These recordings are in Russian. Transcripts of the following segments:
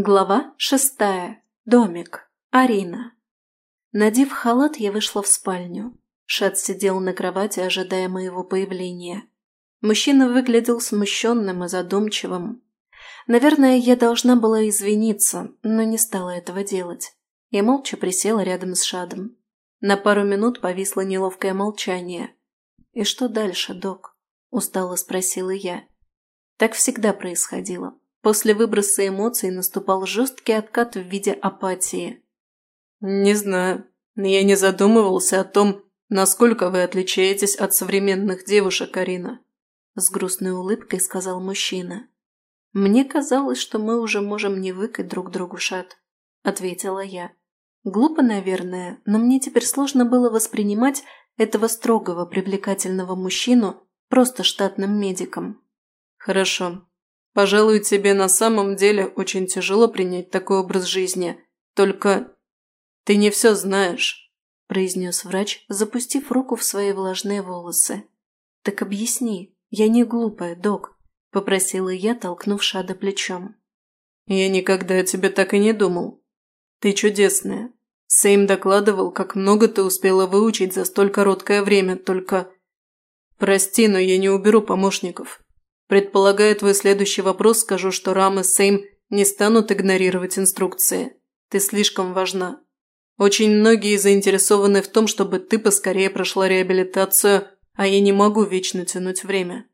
Глава шестая. Домик. Арина. Надев халат, я вышла в спальню. Шат сидел на кровати, ожидая моего появления. Мужчина выглядел смущенным и задумчивым. Наверное, я должна была извиниться, но не стала этого делать. Я молча присела рядом с Шадом. На пару минут повисло неловкое молчание. «И что дальше, док?» – устало спросила я. Так всегда происходило. После выброса эмоций наступал жесткий откат в виде апатии. «Не знаю. Я не задумывался о том, насколько вы отличаетесь от современных девушек, Карина», – с грустной улыбкой сказал мужчина. «Мне казалось, что мы уже можем не выкать друг другу шат», – ответила я. Глупо, наверное, но мне теперь сложно было воспринимать этого строгого, привлекательного мужчину просто штатным медиком. «Хорошо, Пожалуй, тебе на самом деле очень тяжело принять такой образ жизни. Только ты не все знаешь», – произнес врач, запустив руку в свои влажные волосы. «Так объясни, я не глупая, док», – попросила я, толкнув Шада плечом. «Я никогда о тебе так и не думал. Ты чудесная. Сейм докладывал, как много ты успела выучить за столь короткое время, только... Прости, но я не уберу помощников. Предполагая твой следующий вопрос, скажу, что Рам и Сейм не станут игнорировать инструкции. Ты слишком важна. Очень многие заинтересованы в том, чтобы ты поскорее прошла реабилитацию, а я не могу вечно тянуть время.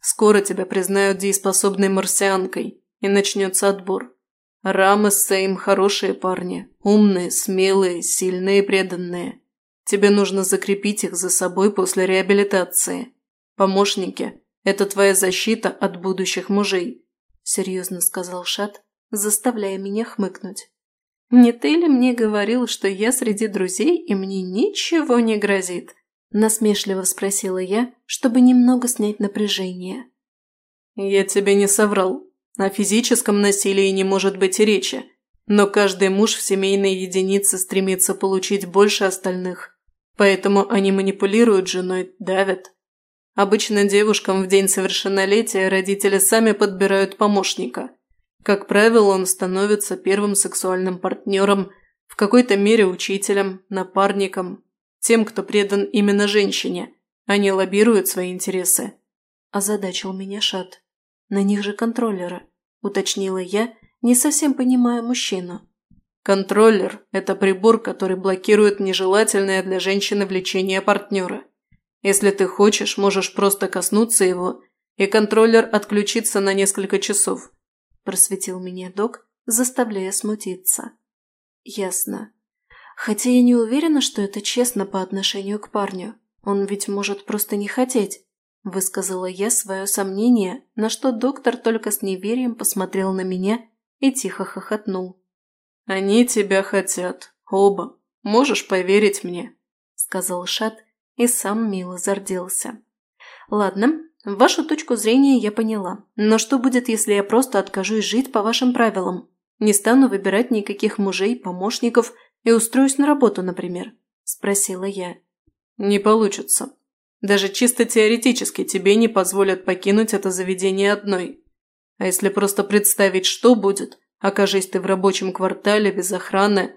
Скоро тебя признают дееспособной марсианкой, и начнется отбор. Рам и Сейм – хорошие парни, умные, смелые, сильные и преданные. Тебе нужно закрепить их за собой после реабилитации. Помощники это твоя защита от будущих мужей», – серьезно сказал Шат, заставляя меня хмыкнуть. «Не ты ли мне говорил, что я среди друзей и мне ничего не грозит?» – насмешливо спросила я, чтобы немного снять напряжение. «Я тебе не соврал. О физическом насилии не может быть и речи. Но каждый муж в семейной единице стремится получить больше остальных. Поэтому они манипулируют женой, давят, Обычно девушкам в день совершеннолетия родители сами подбирают помощника. Как правило, он становится первым сексуальным партнером, в какой-то мере учителем, напарником, тем, кто предан именно женщине. Они лоббируют свои интересы. Озадачил меня Шат. На них же контроллеры, уточнила я, не совсем понимая мужчину. Контроллер – это прибор, который блокирует нежелательное для женщины влечение партнера. Если ты хочешь, можешь просто коснуться его, и контроллер отключится на несколько часов», – просветил меня док, заставляя смутиться. «Ясно. Хотя я не уверена, что это честно по отношению к парню. Он ведь может просто не хотеть», – высказала я свое сомнение, на что доктор только с неверием посмотрел на меня и тихо хохотнул. «Они тебя хотят. Оба. Можешь поверить мне», – сказал Шат, – и сам мило зарделся. «Ладно, вашу точку зрения я поняла. Но что будет, если я просто откажусь жить по вашим правилам? Не стану выбирать никаких мужей, помощников и устроюсь на работу, например?» – спросила я. «Не получится. Даже чисто теоретически тебе не позволят покинуть это заведение одной. А если просто представить, что будет, окажись ты в рабочем квартале без охраны.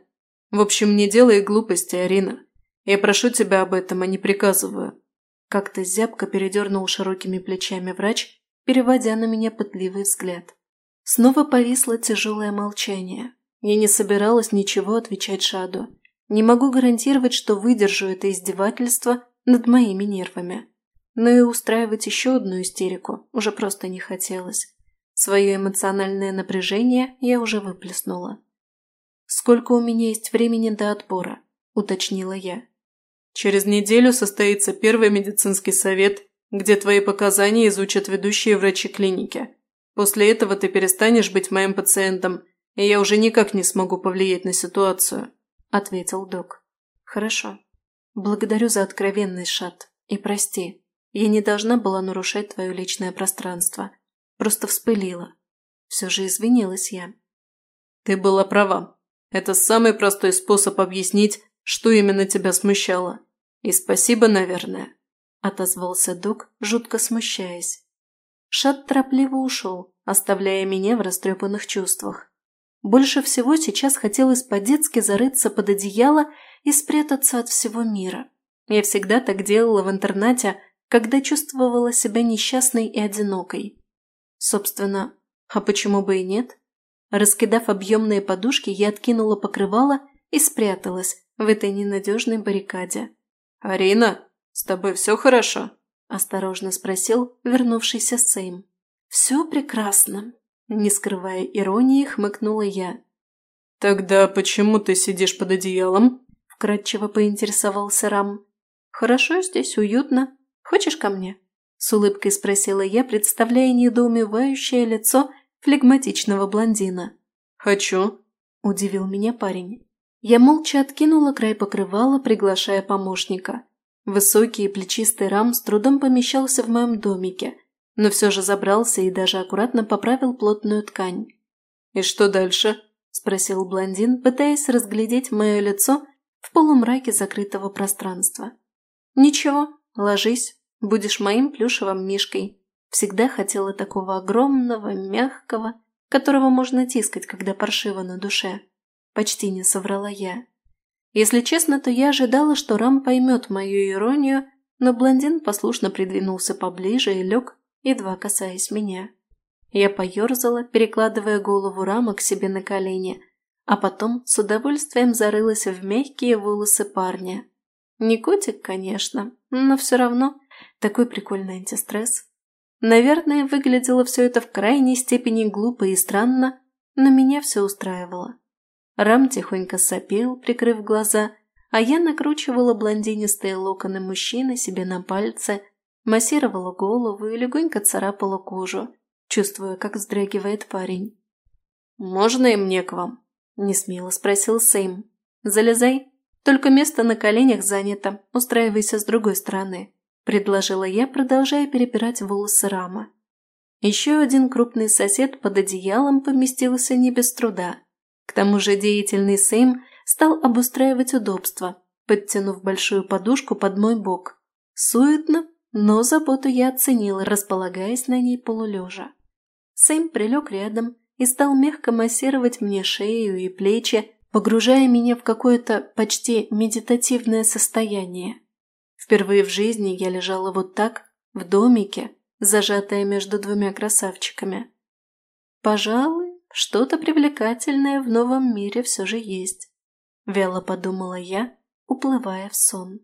В общем, не делай глупости, Арина. Я прошу тебя об этом, а не приказываю». Как-то зябко передернул широкими плечами врач, переводя на меня пытливый взгляд. Снова повисло тяжелое молчание. Я не собиралась ничего отвечать Шаду. Не могу гарантировать, что выдержу это издевательство над моими нервами. Но и устраивать еще одну истерику уже просто не хотелось. Свое эмоциональное напряжение я уже выплеснула. «Сколько у меня есть времени до отбора?» – уточнила я. Через неделю состоится первый медицинский совет, где твои показания изучат ведущие врачи клиники. После этого ты перестанешь быть моим пациентом, и я уже никак не смогу повлиять на ситуацию», – ответил док. «Хорошо. Благодарю за откровенный Шат. И прости, я не должна была нарушать твое личное пространство. Просто вспылила. Все же извинилась я». «Ты была права. Это самый простой способ объяснить, что именно тебя смущало? И спасибо, наверное», – отозвался док, жутко смущаясь. Шат торопливо ушел, оставляя меня в растрепанных чувствах. Больше всего сейчас хотелось по-детски зарыться под одеяло и спрятаться от всего мира. Я всегда так делала в интернате, когда чувствовала себя несчастной и одинокой. Собственно, а почему бы и нет? Раскидав объемные подушки, я откинула покрывало и спряталась в этой ненадежной баррикаде. «Арина, с тобой все хорошо?» – осторожно спросил вернувшийся Сейм. «Все прекрасно», – не скрывая иронии, хмыкнула я. «Тогда почему ты сидишь под одеялом?» – вкратчиво поинтересовался Рам. «Хорошо здесь, уютно. Хочешь ко мне?» – с улыбкой спросила я, представляя недоумевающее лицо флегматичного блондина. «Хочу», – удивил меня парень. Я молча откинула край покрывала, приглашая помощника. Высокий и плечистый рам с трудом помещался в моем домике, но все же забрался и даже аккуратно поправил плотную ткань. «И что дальше?» – спросил блондин, пытаясь разглядеть мое лицо в полумраке закрытого пространства. «Ничего, ложись, будешь моим плюшевым мишкой. Всегда хотела такого огромного, мягкого, которого можно тискать, когда паршиво на душе». Почти не соврала я. Если честно, то я ожидала, что Рам поймет мою иронию, но блондин послушно придвинулся поближе и лег, едва касаясь меня. Я поерзала, перекладывая голову Рама к себе на колени, а потом с удовольствием зарылась в мягкие волосы парня. Не котик, конечно, но все равно такой прикольный антистресс. Наверное, выглядело все это в крайней степени глупо и странно, но меня все устраивало. Рам тихонько сопел, прикрыв глаза, а я накручивала блондинистые локоны мужчины себе на пальцы, массировала голову и легонько царапала кожу, чувствуя, как вздрагивает парень. «Можно и мне к вам?» – несмело спросил Сейм. «Залезай, только место на коленях занято, устраивайся с другой стороны», – предложила я, продолжая перепирать волосы Рама. Еще один крупный сосед под одеялом поместился не без труда – к тому же деятельный Сейм стал обустраивать удобство, подтянув большую подушку под мой бок. Суетно, но заботу я оценила, располагаясь на ней полулежа. Сэм прилег рядом и стал мягко массировать мне шею и плечи, погружая меня в какое-то почти медитативное состояние. Впервые в жизни я лежала вот так, в домике, зажатая между двумя красавчиками. Пожалуй, что-то привлекательное в новом мире все же есть. Вяло подумала я, уплывая в сон.